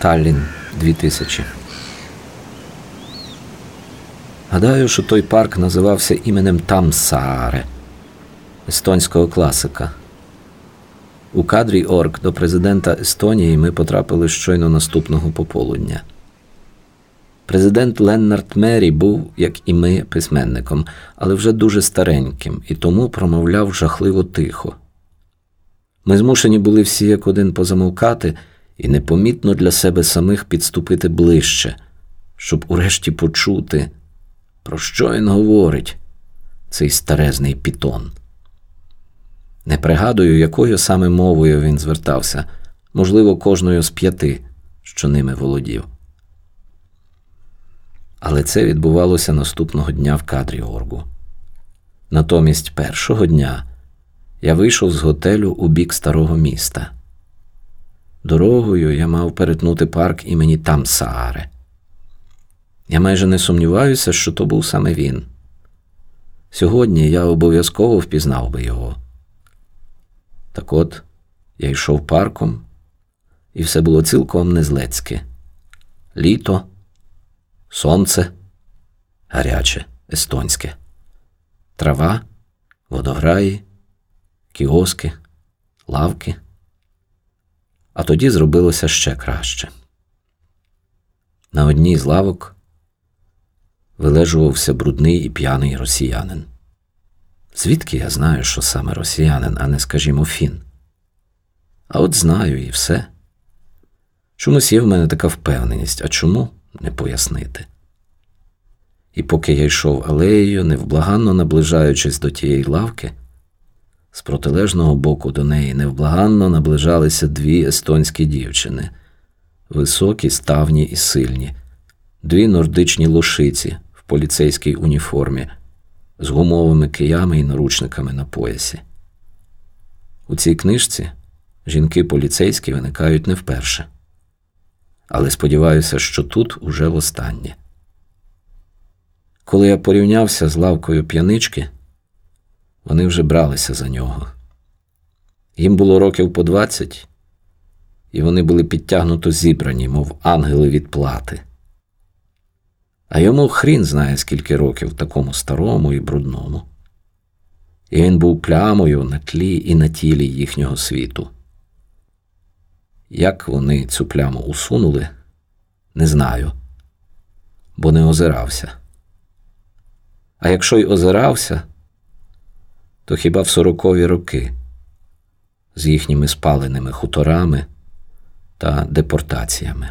Таллін 2000. Гадаю, що той парк називався іменем Тамсааре, естонського класика. У кадрі Орк до президента Естонії ми потрапили щойно наступного пополудня. Президент Леннард Мері був, як і ми, письменником, але вже дуже стареньким і тому промовляв жахливо тихо. Ми змушені були всі як один позамовкати і непомітно для себе самих підступити ближче, щоб урешті почути, про що він говорить, цей старезний пітон. Не пригадую, якою саме мовою він звертався, можливо, кожною з п'яти, що ними володів. Але це відбувалося наступного дня в кадрі Оргу. Натомість першого дня я вийшов з готелю у бік старого міста. Дорогою я мав перетнути парк імені Тамсааре. Я майже не сумніваюся, що то був саме він. Сьогодні я обов'язково впізнав би його. Так от я йшов парком, і все було цілком незлецьке. Літо, сонце, гаряче, естонське, трава, водограї, кіоски, лавки. А тоді зробилося ще краще. На одній з лавок вилежувався брудний і п'яний росіянин. Звідки я знаю, що саме росіянин, а не, скажімо, фін? А от знаю і все. Чомусь є в мене така впевненість, а чому не пояснити? І поки я йшов алеєю, невблаганно наближаючись до тієї лавки, з протилежного боку до неї невблаганно наближалися дві естонські дівчини, високі, ставні і сильні, дві нордичні лошиці в поліцейській уніформі з гумовими киями і наручниками на поясі. У цій книжці жінки поліцейські виникають не вперше. Але сподіваюся, що тут уже востаннє. Коли я порівнявся з лавкою п'янички, вони вже бралися за нього. Їм було років по двадцять, і вони були підтягнуто зібрані, мов ангели від плати. А йому хрін знає, скільки років такому старому і брудному. І він був плямою на тлі і на тілі їхнього світу. Як вони цю пляму усунули, не знаю, бо не озирався. А якщо й озирався, то хіба в сорокові роки з їхніми спаленими хуторами та депортаціями.